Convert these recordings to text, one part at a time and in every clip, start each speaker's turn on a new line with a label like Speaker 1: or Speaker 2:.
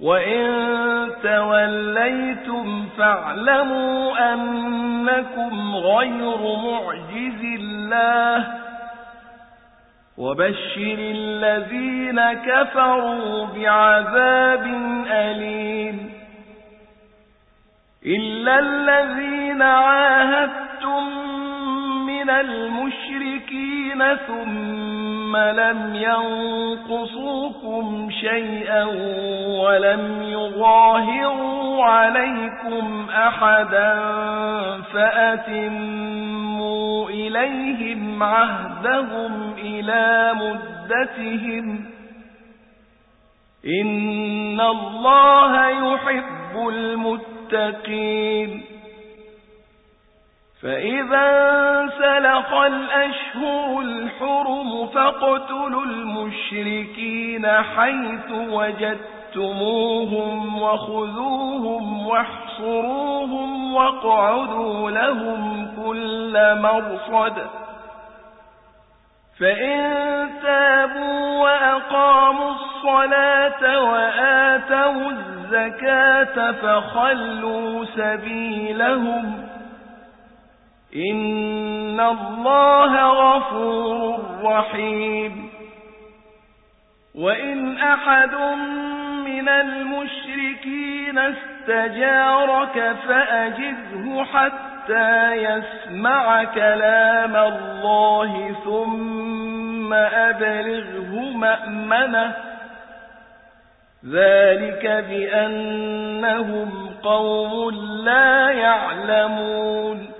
Speaker 1: وإن توليتم فاعلموا أنكم غير معجز الله وبشر الذين كفروا بعذاب أليم إلا الذين عاهدتم من المشركين ثم لم ينقصوكم شيئا ولم يظاهروا عليكم أحدا فأتموا إليهم عهدهم إلى مدتهم إن الله يحب المتقين فإذا سلخ الأشهر الحرم فاقتلوا المشركين حيث وجدتموهم وخذوهم واحصروهم واقعدوا لهم كل مرصد فإن تابوا وأقاموا الصلاة وآتوا الزكاة فخلوا سبيلهم إن الله غفور رحيم وإن أحد من المشركين استجارك فأجده حتى يسمع كلام الله ثم أبلغه مأمنه ذلك بأنهم قوم لا يعلمون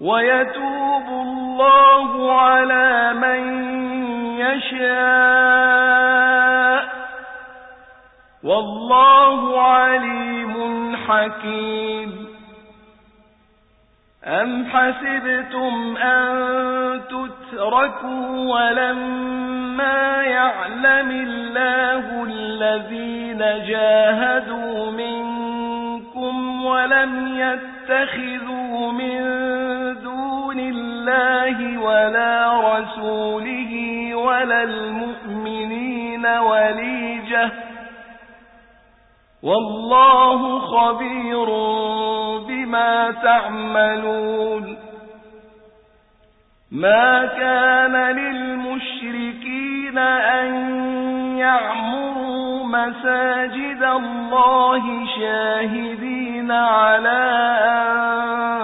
Speaker 1: ويتوب الله على من يشاء. والله عليم حكيم. أم حسبتم أن تتركوا ولما يعلم الله الذين جاهدوا منكم ولم يتخذوا من الله ولا رسوله ولا المؤمنين وليجة. والله خبير بما تعملون. ما كان للمشركين أن يعمروا مساجد الله شاهدين على أنفسهم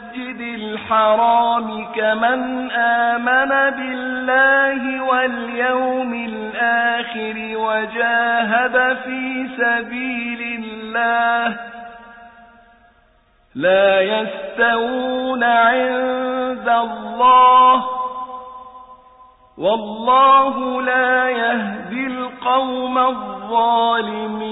Speaker 1: المسجد الحرام كمن آمن بالله واليوم الآخر وجاهد في سبيل الله لا يستوون عند الله والله لا يهدي القوم الظالمين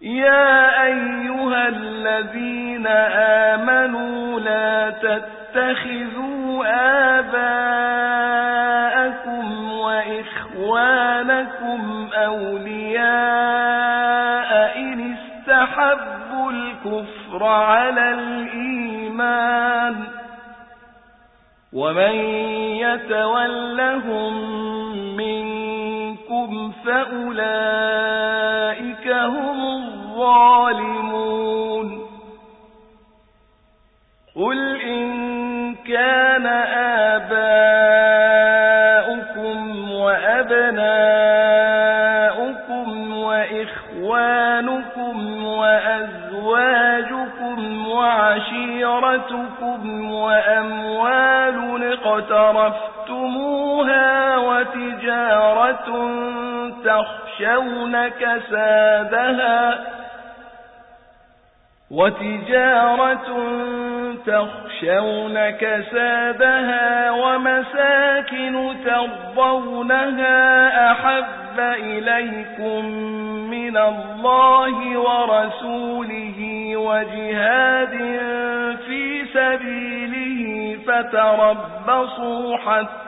Speaker 1: يا أيها الذين آمنوا لا تتخذوا آباءكم وإخوانكم أولياء إن استحبوا الكفر على الإيمان ومن يتولهم منكم فأولئك هم الظالمون. قل إن كان آباؤكم وأبناؤكم وإخوانكم وأزواجكم وعشيرتكم وأموال اقترفتموها وتجارة تخشون كسادها وتجارة تخشون كسادها ومساكن ترضونها أحب إليكم من الله ورسوله وجهاد في سبيله فتربصوا حتى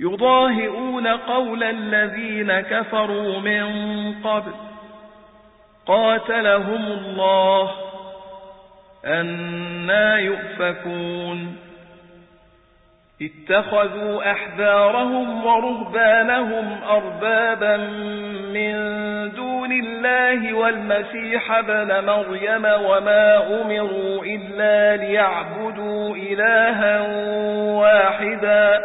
Speaker 1: يضاهئون قول الذين كفروا من قبل. قاتلهم الله أنا يؤفكون. اتخذوا أحبارهم ورهبانهم أربابا من دون الله والمسيح ابن مريم وما أمروا إلا ليعبدوا إلها واحدا.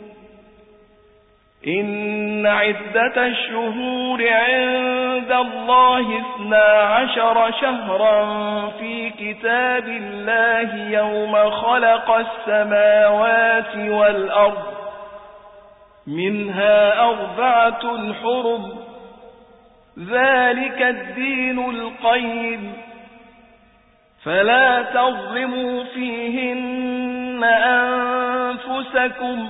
Speaker 1: إن عدة الشهور عند الله اثنا عشر شهرا في كتاب الله يوم خلق السماوات والأرض. منها أربعة حرم. ذلك الدين القيم. فلا تظلموا فيهن أنفسكم.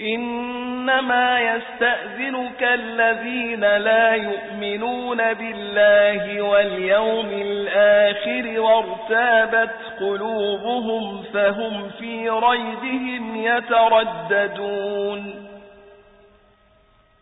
Speaker 1: إنما يستأذنك الذين لا يؤمنون بالله واليوم الآخر وارتابت قلوبهم فهم في ريبهم يترددون.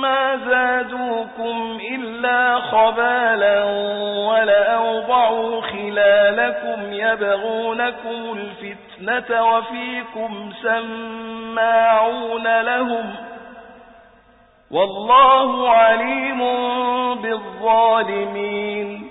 Speaker 1: ما زادوكم إلا خبالا ولأوضعوا خلالكم يبغونكم الفتنة وفيكم سماعون لهم والله عليم بالظالمين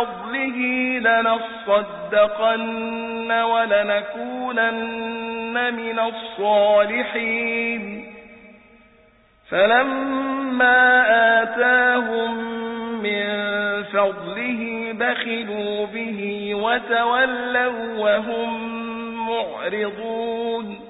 Speaker 1: فضله لنصدقن ولنكونن من الصالحين. فلما آتاهم من فضله بخلوا به وتولوا وهم معرضون.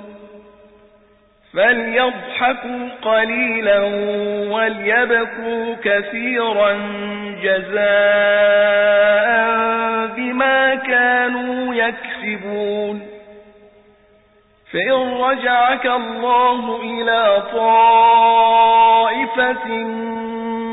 Speaker 1: فليضحكوا قليلا وليبكوا كثيرا جزاء بما كانوا يكسبون فإن رجعك الله إلى طائفة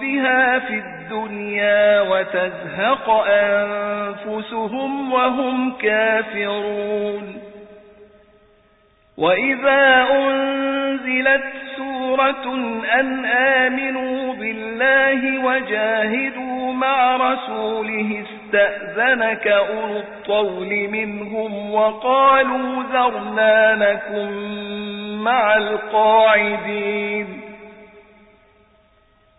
Speaker 1: بها في الدنيا وتزهق أنفسهم وهم كافرون وإذا أنزلت سورة أن آمنوا بالله وجاهدوا مع رسوله استأذنك أولو الطول منهم وقالوا ذرنا لكم مع القاعدين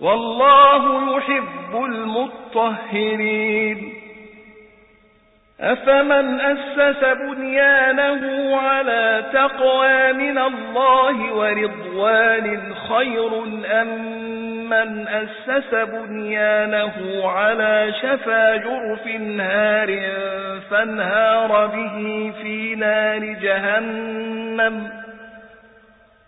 Speaker 1: والله يحب المطهرين. أفمن أسس بنيانه على تقوى من الله ورضوان خير أم من أسس بنيانه على شفا جرف نهار فانهار به في نار جهنم؟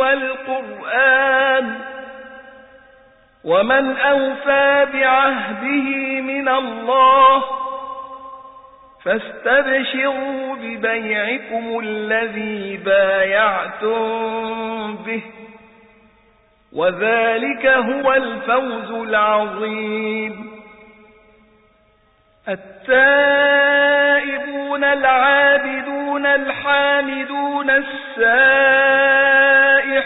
Speaker 1: والقرآن ومن أوفى بعهده من الله فاستبشروا ببيعكم الذي بايعتم به وذلك هو الفوز العظيم التائبون العابدون الحامدون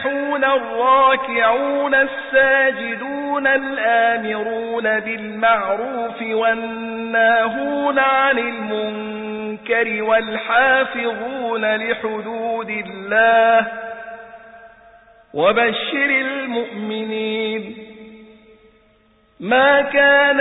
Speaker 1: السائحون الراكعون الساجدون الآمرون بالمعروف والناهون عن المنكر والحافظون لحدود الله وبشر المؤمنين ما كان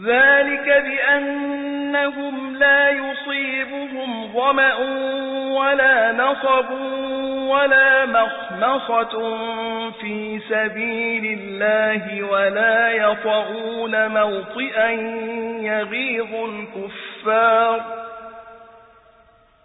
Speaker 1: ذلك بأنهم لا يصيبهم ظمأ ولا نصب ولا مخمصة في سبيل الله ولا يطعون موطئا يغيظ الكفار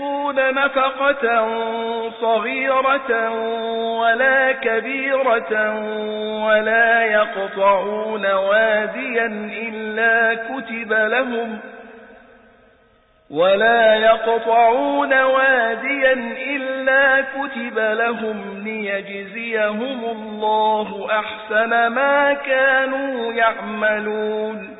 Speaker 1: ينفقون نفقة صغيرة ولا كبيرة ولا يقطعون واديا إلا كتب لهم ولا يقطعون واديا إلا كتب لهم ليجزيهم الله أحسن ما كانوا يعملون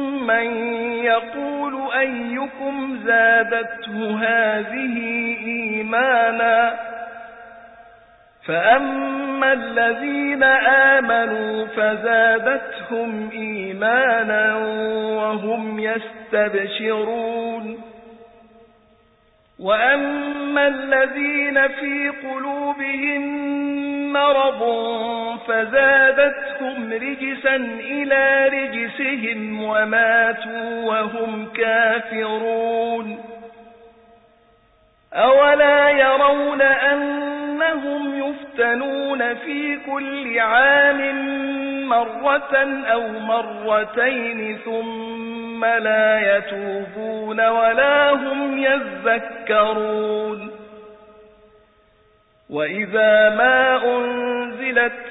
Speaker 1: من يقول أيكم زادته هذه إيمانا فأما الذين آمنوا فزادتهم إيمانا وهم يستبشرون وأما الذين في قلوبهم مرض فزادتهم رجسا إلى رجسهم وماتوا وهم كافرون. أولا يرون أنهم يفتنون في كل عام مرة أو مرتين ثم لا يتوبون ولا هم يذكرون. وإذا ما أنزلت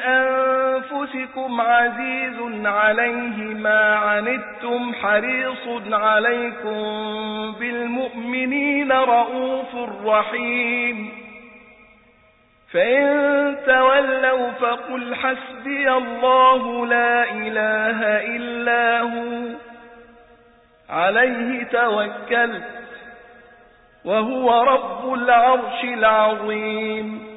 Speaker 1: أنفسكم عزيز عليه ما عنتم حريص عليكم بالمؤمنين رؤوف رحيم. فإن تولوا فقل حسبي الله لا إله إلا هو عليه توكلت وهو رب العرش العظيم.